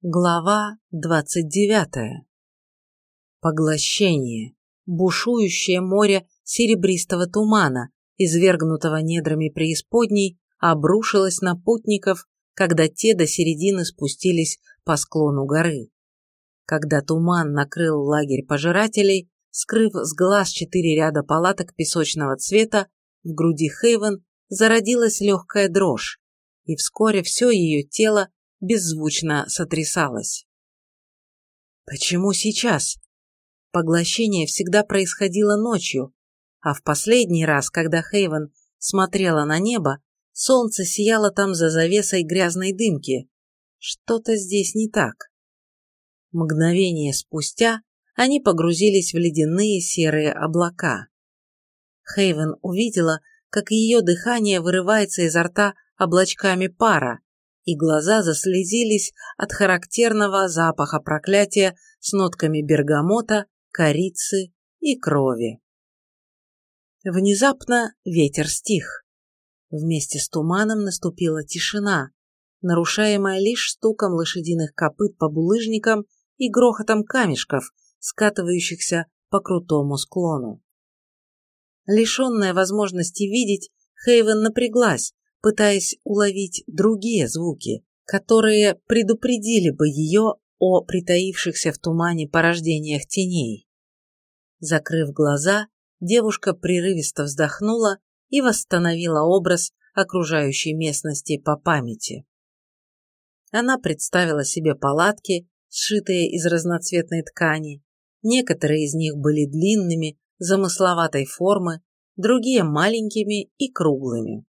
Глава двадцать девятая. Поглощение. Бушующее море серебристого тумана, извергнутого недрами преисподней, обрушилось на путников, когда те до середины спустились по склону горы. Когда туман накрыл лагерь пожирателей, скрыв с глаз четыре ряда палаток песочного цвета, в груди Хейвен зародилась легкая дрожь, и вскоре все ее тело беззвучно сотрясалась. Почему сейчас? Поглощение всегда происходило ночью, а в последний раз, когда Хейвен смотрела на небо, солнце сияло там за завесой грязной дымки. Что-то здесь не так. Мгновение спустя они погрузились в ледяные серые облака. Хейвен увидела, как ее дыхание вырывается изо рта облачками пара, и глаза заслезились от характерного запаха проклятия с нотками бергамота, корицы и крови. Внезапно ветер стих. Вместе с туманом наступила тишина, нарушаемая лишь стуком лошадиных копыт по булыжникам и грохотом камешков, скатывающихся по крутому склону. Лишенная возможности видеть, Хейвен напряглась, пытаясь уловить другие звуки, которые предупредили бы ее о притаившихся в тумане порождениях теней. Закрыв глаза, девушка прерывисто вздохнула и восстановила образ окружающей местности по памяти. Она представила себе палатки, сшитые из разноцветной ткани. Некоторые из них были длинными, замысловатой формы, другие маленькими и круглыми.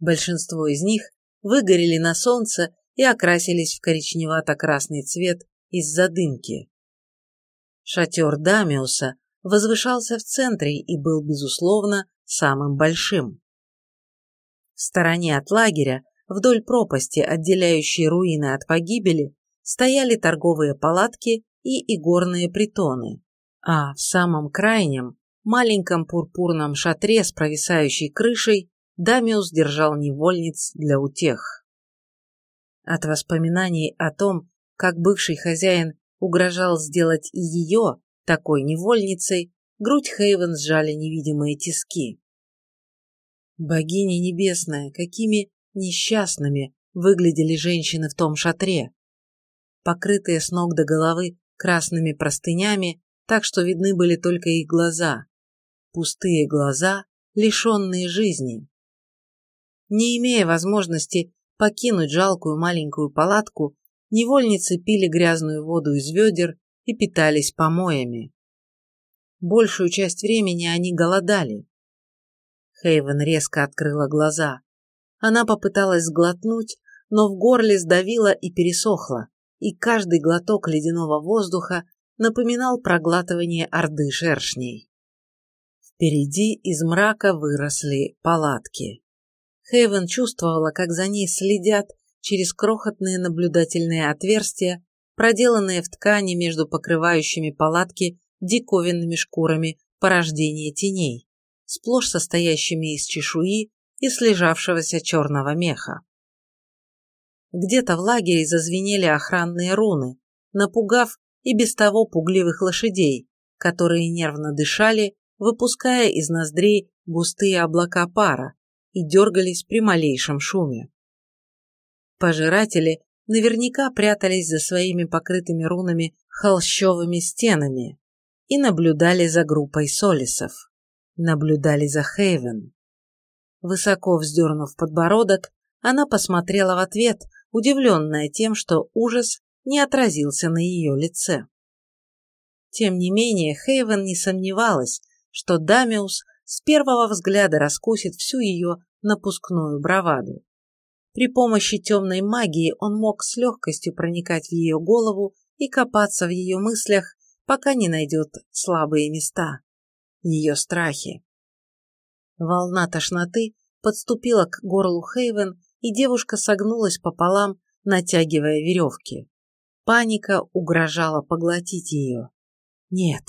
Большинство из них выгорели на солнце и окрасились в коричневато-красный цвет из-за дымки. Шатер Дамиуса возвышался в центре и был, безусловно, самым большим. В стороне от лагеря, вдоль пропасти, отделяющей руины от погибели, стояли торговые палатки и игорные притоны, а в самом крайнем, маленьком пурпурном шатре с провисающей крышей Дамиус держал невольниц для утех. От воспоминаний о том, как бывший хозяин угрожал сделать и ее такой невольницей, грудь Хейвен сжали невидимые тиски. Богиня небесная, какими несчастными выглядели женщины в том шатре. Покрытые с ног до головы красными простынями, так что видны были только их глаза. Пустые глаза, лишенные жизни. Не имея возможности покинуть жалкую маленькую палатку, невольницы пили грязную воду из ведер и питались помоями. Большую часть времени они голодали. Хейвен резко открыла глаза. Она попыталась сглотнуть, но в горле сдавило и пересохло, и каждый глоток ледяного воздуха напоминал проглатывание орды шершней. Впереди из мрака выросли палатки. Хейвен чувствовала, как за ней следят через крохотные наблюдательные отверстия, проделанные в ткани между покрывающими палатки диковинными шкурами порождения теней, сплошь состоящими из чешуи и слежавшегося черного меха. Где-то в лагере зазвенели охранные руны, напугав и без того пугливых лошадей, которые нервно дышали, выпуская из ноздрей густые облака пара, и дергались при малейшем шуме. Пожиратели наверняка прятались за своими покрытыми рунами холщовыми стенами и наблюдали за группой солисов, наблюдали за Хейвен. Высоко вздернув подбородок, она посмотрела в ответ, удивленная тем, что ужас не отразился на ее лице. Тем не менее, Хейвен не сомневалась, что Дамиус с первого взгляда раскусит всю ее напускную браваду. При помощи темной магии он мог с легкостью проникать в ее голову и копаться в ее мыслях, пока не найдет слабые места, ее страхи. Волна тошноты подступила к горлу Хейвен, и девушка согнулась пополам, натягивая веревки. Паника угрожала поглотить ее. Нет,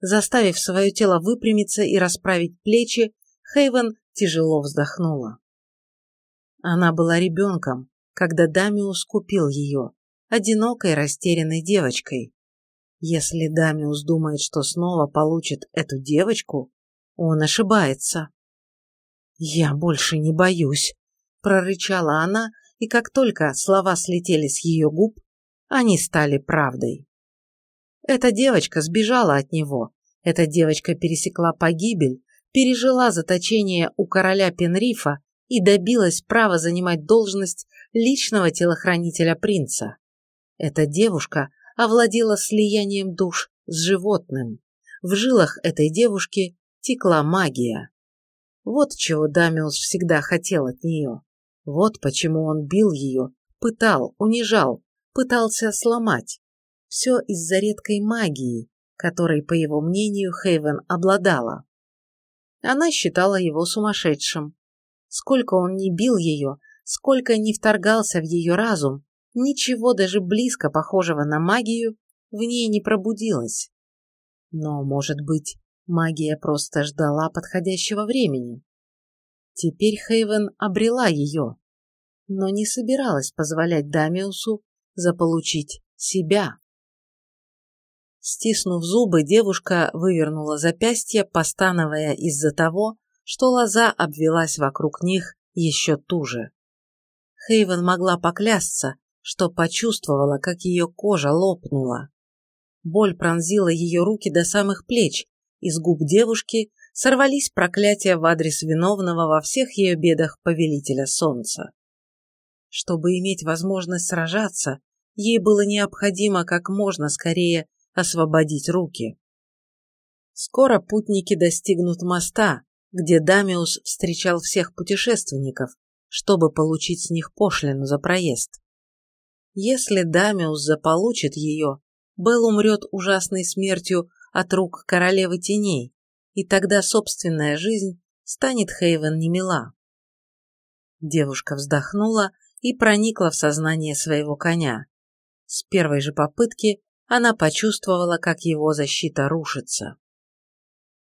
Заставив свое тело выпрямиться и расправить плечи, Хейвен тяжело вздохнула. Она была ребенком, когда Дамиус купил ее, одинокой растерянной девочкой. Если Дамиус думает, что снова получит эту девочку, он ошибается. «Я больше не боюсь», – прорычала она, и как только слова слетели с ее губ, они стали правдой. Эта девочка сбежала от него, эта девочка пересекла погибель, пережила заточение у короля Пенрифа и добилась права занимать должность личного телохранителя принца. Эта девушка овладела слиянием душ с животным. В жилах этой девушки текла магия. Вот чего Дамиус всегда хотел от нее. Вот почему он бил ее, пытал, унижал, пытался сломать. Все из-за редкой магии, которой, по его мнению, Хейвен обладала. Она считала его сумасшедшим. Сколько он не бил ее, сколько не вторгался в ее разум, ничего даже близко похожего на магию в ней не пробудилось. Но, может быть, магия просто ждала подходящего времени. Теперь Хейвен обрела ее, но не собиралась позволять Дамиусу заполучить себя. Стиснув зубы, девушка вывернула запястье, постановая из-за того, что лоза обвелась вокруг них еще туже. Хейвен могла поклясться, что почувствовала, как ее кожа лопнула. Боль пронзила ее руки до самых плеч, из губ девушки сорвались проклятия в адрес виновного во всех ее бедах повелителя солнца. Чтобы иметь возможность сражаться, ей было необходимо как можно скорее освободить руки. Скоро путники достигнут моста, где Дамиус встречал всех путешественников, чтобы получить с них пошлину за проезд. Если Дамиус заполучит ее, Белл умрет ужасной смертью от рук королевы теней, и тогда собственная жизнь станет Хейвен немила. Девушка вздохнула и проникла в сознание своего коня. С первой же попытки она почувствовала, как его защита рушится.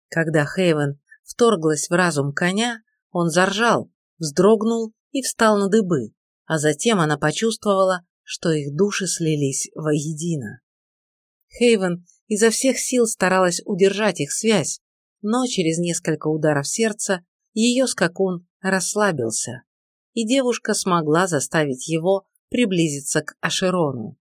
Когда Хейвен вторглась в разум коня, он заржал, вздрогнул и встал на дыбы, а затем она почувствовала, что их души слились воедино. Хейвен изо всех сил старалась удержать их связь, но через несколько ударов сердца ее скакун расслабился, и девушка смогла заставить его приблизиться к Ашерону.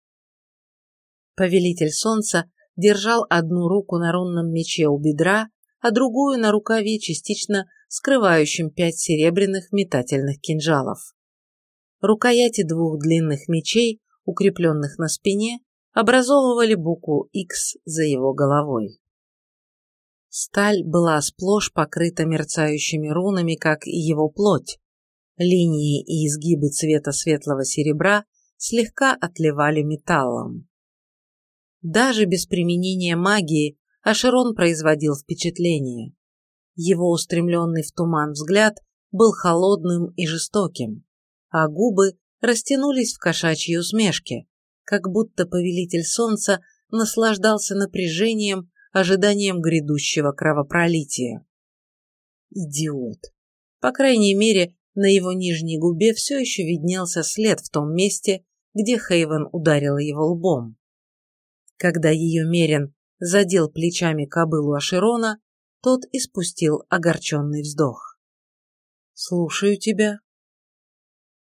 Повелитель солнца держал одну руку на рунном мече у бедра, а другую на рукаве, частично скрывающем пять серебряных метательных кинжалов. Рукояти двух длинных мечей, укрепленных на спине, образовывали букву X за его головой. Сталь была сплошь покрыта мерцающими рунами, как и его плоть. Линии и изгибы цвета светлого серебра слегка отливали металлом. Даже без применения магии Ашерон производил впечатление. Его устремленный в туман взгляд был холодным и жестоким, а губы растянулись в кошачьей усмешке, как будто повелитель солнца наслаждался напряжением, ожиданием грядущего кровопролития. Идиот. По крайней мере, на его нижней губе все еще виднелся след в том месте, где Хейвен ударила его лбом. Когда ее Мерин задел плечами кобылу Аширона, тот испустил огорченный вздох. «Слушаю тебя».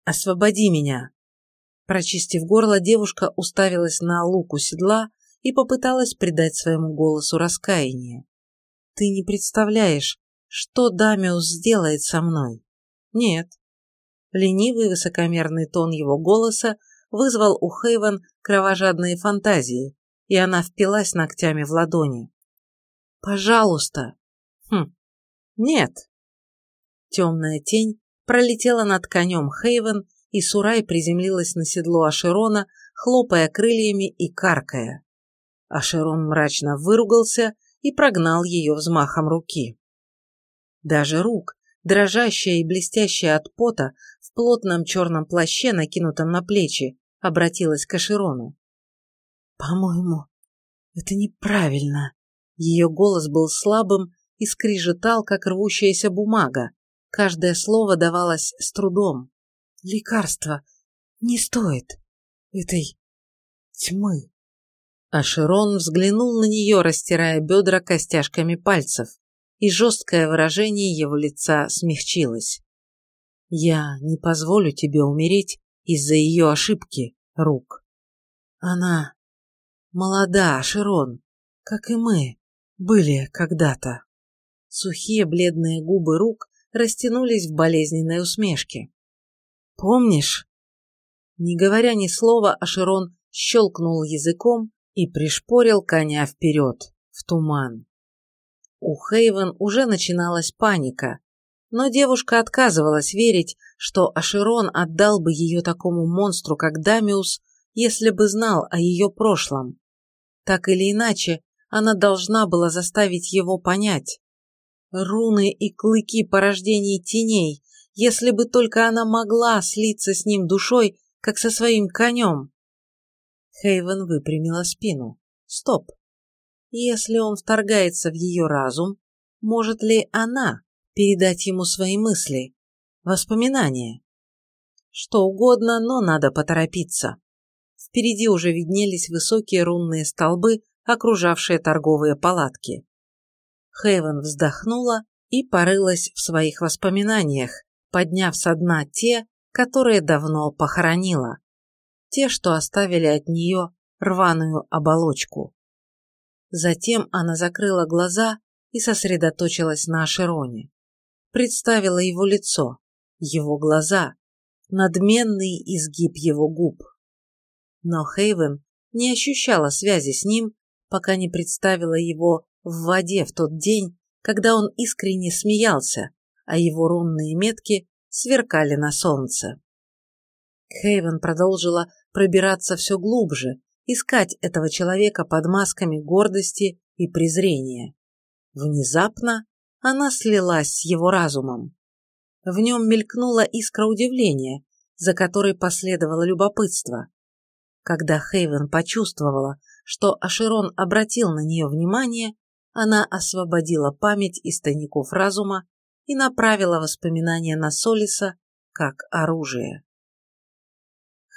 «Освободи меня», Прочистив горло, девушка уставилась на луку седла и попыталась придать своему голосу раскаяние. «Ты не представляешь, что Дамиус сделает со мной?» «Нет». Ленивый высокомерный тон его голоса вызвал у Хейвен кровожадные фантазии, и она впилась ногтями в ладони. «Пожалуйста!» «Хм, нет!» Темная тень пролетела над конем Хейвен и Сурай приземлилась на седло Ашерона, хлопая крыльями и каркая. Ашерон мрачно выругался и прогнал ее взмахом руки. Даже рук, дрожащая и блестящая от пота, в плотном черном плаще, накинутом на плечи, обратилась к Ашерону. «По-моему, это неправильно». Ее голос был слабым и скрижетал, как рвущаяся бумага. Каждое слово давалось с трудом. Лекарства не стоит этой тьмы. Ашерон взглянул на нее, растирая бедра костяшками пальцев, и жесткое выражение его лица смягчилось. «Я не позволю тебе умереть из-за ее ошибки, Рук. Она молода, Ашерон, как и мы были когда-то». Сухие бледные губы Рук растянулись в болезненной усмешке. «Помнишь?» Не говоря ни слова, Ашерон щелкнул языком и пришпорил коня вперед, в туман. У Хейвен уже начиналась паника, но девушка отказывалась верить, что Ашерон отдал бы ее такому монстру, как Дамиус, если бы знал о ее прошлом. Так или иначе, она должна была заставить его понять. Руны и клыки порождений теней, если бы только она могла слиться с ним душой, как со своим конем. Хейвен выпрямила спину. Стоп. Если он вторгается в ее разум, может ли она передать ему свои мысли, воспоминания? Что угодно, но надо поторопиться. Впереди уже виднелись высокие рунные столбы, окружавшие торговые палатки. Хейвен вздохнула и порылась в своих воспоминаниях, подняв со дна те, которые давно похоронила. Те, что оставили от нее рваную оболочку. Затем она закрыла глаза и сосредоточилась на Ашероне. Представила его лицо, его глаза, надменный изгиб его губ. Но Хейвен не ощущала связи с ним, пока не представила его в воде в тот день, когда он искренне смеялся, а его рунные метки сверкали на солнце. Хейвен продолжила пробираться все глубже, искать этого человека под масками гордости и презрения. Внезапно она слилась с его разумом. В нем мелькнула искра удивления, за которой последовало любопытство. Когда Хейвен почувствовала, что Ашерон обратил на нее внимание, она освободила память из тайников разума и направила воспоминания на Солиса как оружие.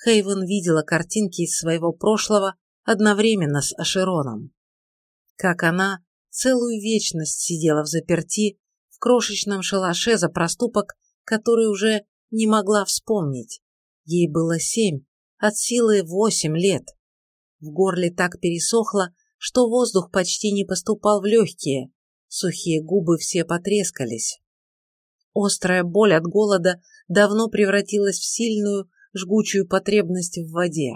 Хейвен видела картинки из своего прошлого одновременно с Ашероном. Как она целую вечность сидела в заперти в крошечном шалаше за проступок, который уже не могла вспомнить. Ей было семь, от силы восемь лет. В горле так пересохло, что воздух почти не поступал в легкие, сухие губы все потрескались. Острая боль от голода давно превратилась в сильную, жгучую потребность в воде.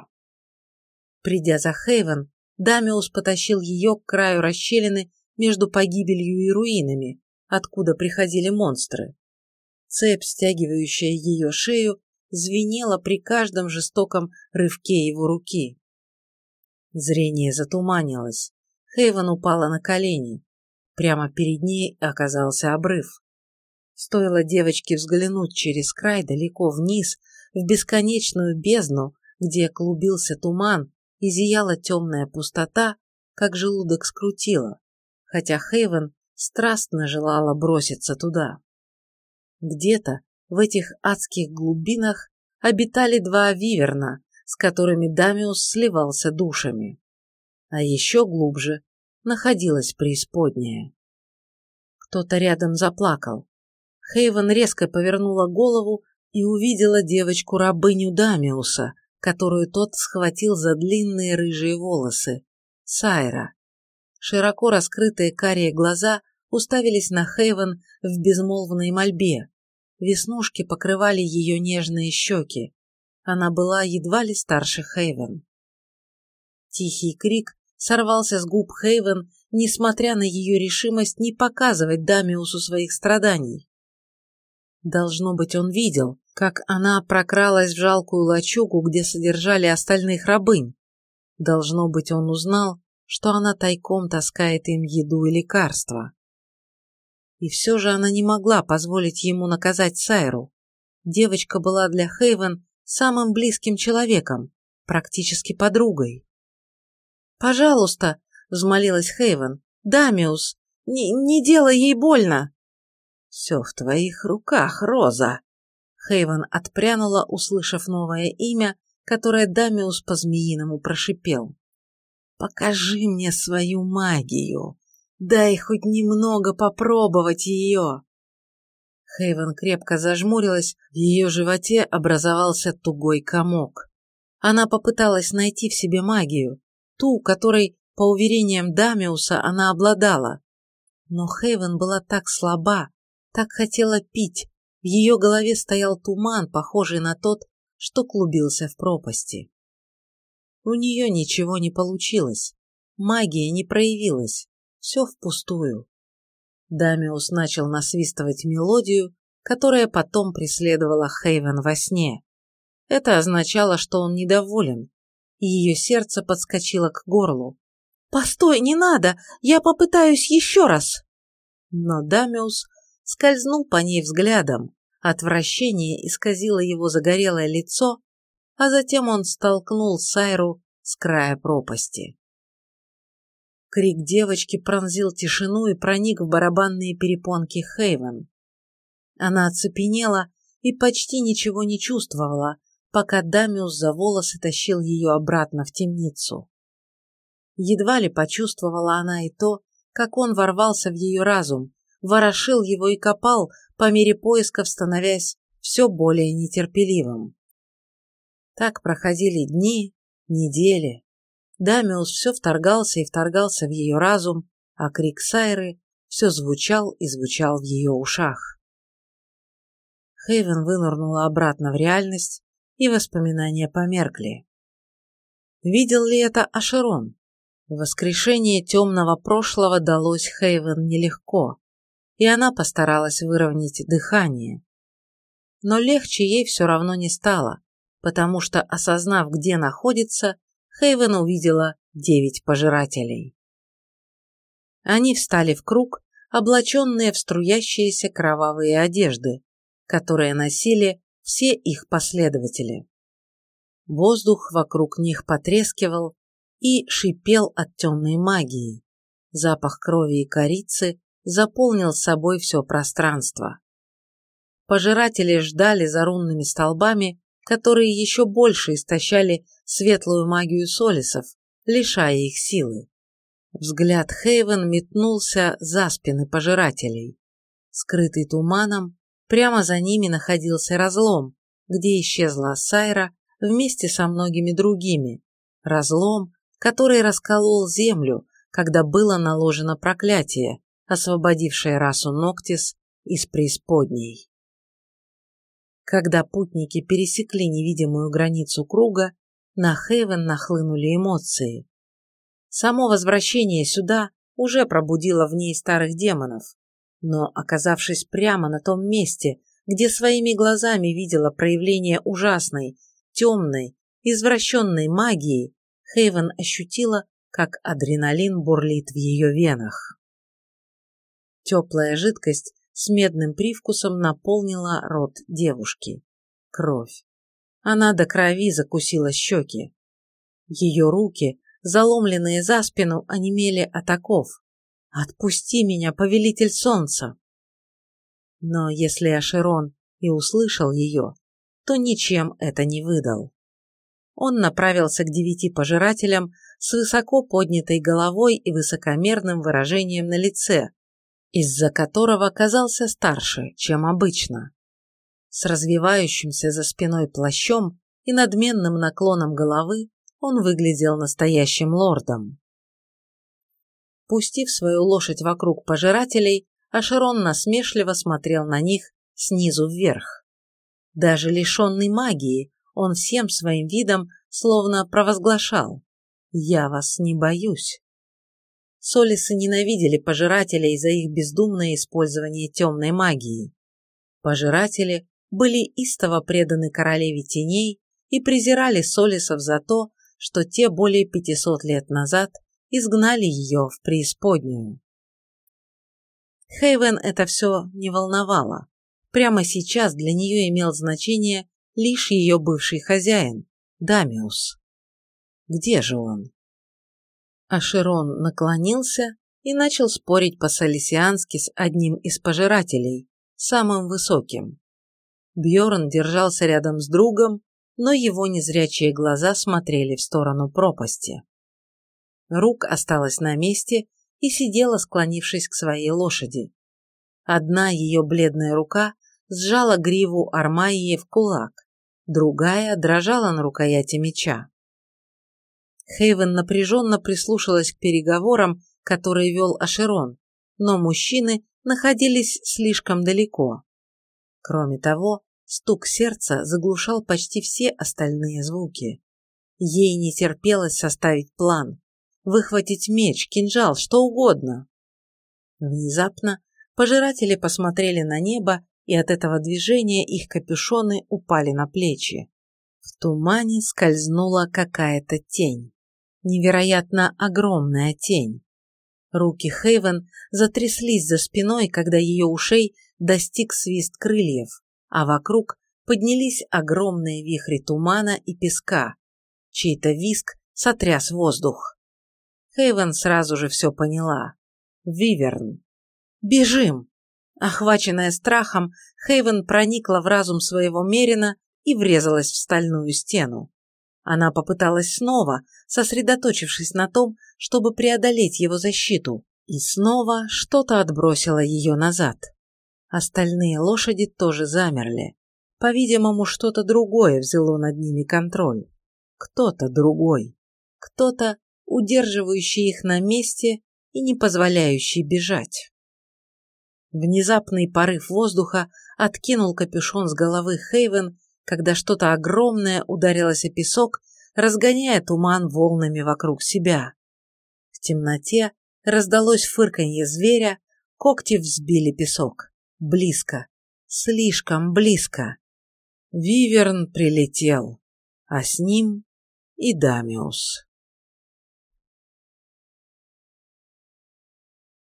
Придя за Хейвен, Дамиус потащил ее к краю расщелины между погибелью и руинами, откуда приходили монстры. Цепь, стягивающая ее шею, звенела при каждом жестоком рывке его руки. Зрение затуманилось. Хейвен упала на колени. Прямо перед ней оказался обрыв. Стоило девочке взглянуть через край далеко вниз, в бесконечную бездну, где клубился туман и зияла темная пустота, как желудок скрутило, хотя Хейвен страстно желала броситься туда. Где-то в этих адских глубинах обитали два виверна, с которыми Дамиус сливался душами. А еще глубже находилась преисподняя. Кто-то рядом заплакал. Хейвен резко повернула голову и увидела девочку-рабыню Дамиуса, которую тот схватил за длинные рыжие волосы. Сайра. Широко раскрытые карие глаза уставились на Хейвен в безмолвной мольбе. Веснушки покрывали ее нежные щеки. Она была едва ли старше Хейвен. Тихий крик сорвался с губ Хейвен, несмотря на ее решимость не показывать Дамиусу своих страданий. Должно быть, он видел, как она прокралась в жалкую лачугу, где содержали остальных рабынь. Должно быть, он узнал, что она тайком таскает им еду и лекарства. И все же она не могла позволить ему наказать Сайру. Девочка была для Хейвен самым близким человеком, практически подругой. «Пожалуйста», — взмолилась Хейвен, — «Дамиус, не, не делай ей больно!» «Все в твоих руках, Роза!» Хейвен отпрянула, услышав новое имя, которое Дамиус по-змеиному прошипел. «Покажи мне свою магию. Дай хоть немного попробовать ее». Хейвен крепко зажмурилась, в ее животе образовался тугой комок. Она попыталась найти в себе магию, ту, которой, по уверениям Дамиуса, она обладала. Но Хейвен была так слаба, так хотела пить, в ее голове стоял туман, похожий на тот, что клубился в пропасти. У нее ничего не получилось, магия не проявилась, все впустую. Дамиус начал насвистывать мелодию, которая потом преследовала Хейвен во сне. Это означало, что он недоволен, и ее сердце подскочило к горлу. «Постой, не надо! Я попытаюсь еще раз!» Но Дамиус скользнул по ней взглядом, отвращение исказило его загорелое лицо, а затем он столкнул Сайру с края пропасти. Крик девочки пронзил тишину и проник в барабанные перепонки Хейвен. Она оцепенела и почти ничего не чувствовала, пока Дамиус за волосы тащил ее обратно в темницу. Едва ли почувствовала она и то, как он ворвался в ее разум, ворошил его и копал, по мере поисков становясь все более нетерпеливым. Так проходили дни, недели. Дамиус все вторгался и вторгался в ее разум, а крик Сайры все звучал и звучал в ее ушах. Хейвен вынырнула обратно в реальность, и воспоминания померкли. Видел ли это Ашерон? Воскрешение темного прошлого далось Хейвен нелегко и она постаралась выровнять дыхание. Но легче ей все равно не стало, потому что, осознав, где находится, Хейвен увидела девять пожирателей. Они встали в круг, облаченные в струящиеся кровавые одежды, которые носили все их последователи. Воздух вокруг них потрескивал и шипел от темной магии. Запах крови и корицы заполнил собой все пространство. Пожиратели ждали за рунными столбами, которые еще больше истощали светлую магию солисов, лишая их силы. Взгляд Хейвен метнулся за спины пожирателей. Скрытый туманом, прямо за ними находился разлом, где исчезла Сайра вместе со многими другими. Разлом, который расколол землю, когда было наложено проклятие, освободившая расу Ноктис из преисподней. Когда путники пересекли невидимую границу круга, на Хейвен нахлынули эмоции. Само возвращение сюда уже пробудило в ней старых демонов, но, оказавшись прямо на том месте, где своими глазами видела проявление ужасной, темной, извращенной магии, Хейвен ощутила, как адреналин бурлит в ее венах. Теплая жидкость с медным привкусом наполнила рот девушки. Кровь. Она до крови закусила щеки. Ее руки, заломленные за спину, онемели от оков. «Отпусти меня, повелитель солнца!» Но если Ашерон и услышал ее, то ничем это не выдал. Он направился к девяти пожирателям с высоко поднятой головой и высокомерным выражением на лице, из-за которого казался старше, чем обычно. С развивающимся за спиной плащом и надменным наклоном головы он выглядел настоящим лордом. Пустив свою лошадь вокруг пожирателей, Ашерон насмешливо смотрел на них снизу вверх. Даже лишенный магии, он всем своим видом словно провозглашал «Я вас не боюсь». Солисы ненавидели пожирателей за их бездумное использование темной магии. Пожиратели были истово преданы королеве теней и презирали Солисов за то, что те более 500 лет назад изгнали ее в преисподнюю. Хейвен это все не волновало. Прямо сейчас для нее имел значение лишь ее бывший хозяин, Дамиус. Где же он? Ашерон наклонился и начал спорить по-салисиански с одним из пожирателей, самым высоким. Бьорн держался рядом с другом, но его незрячие глаза смотрели в сторону пропасти. Рук осталась на месте и сидела, склонившись к своей лошади. Одна ее бледная рука сжала гриву Армайи в кулак, другая дрожала на рукояти меча. Хейвен напряженно прислушалась к переговорам, которые вел Ашерон, но мужчины находились слишком далеко. Кроме того, стук сердца заглушал почти все остальные звуки. Ей не терпелось составить план, выхватить меч, кинжал, что угодно. Внезапно пожиратели посмотрели на небо, и от этого движения их капюшоны упали на плечи. В тумане скользнула какая-то тень. Невероятно огромная тень. Руки Хейвен затряслись за спиной, когда ее ушей достиг свист крыльев, а вокруг поднялись огромные вихри тумана и песка. Чей-то виск сотряс воздух. Хейвен сразу же все поняла. Виверн. «Бежим!» Охваченная страхом, Хейвен проникла в разум своего Мерина и врезалась в стальную стену. Она попыталась снова, сосредоточившись на том, чтобы преодолеть его защиту, и снова что-то отбросило ее назад. Остальные лошади тоже замерли. По-видимому, что-то другое взяло над ними контроль. Кто-то другой. Кто-то, удерживающий их на месте и не позволяющий бежать. Внезапный порыв воздуха откинул капюшон с головы Хейвен когда что-то огромное ударилось о песок, разгоняя туман волнами вокруг себя. В темноте раздалось фырканье зверя, когти взбили песок. Близко, слишком близко. Виверн прилетел, а с ним и Дамиус.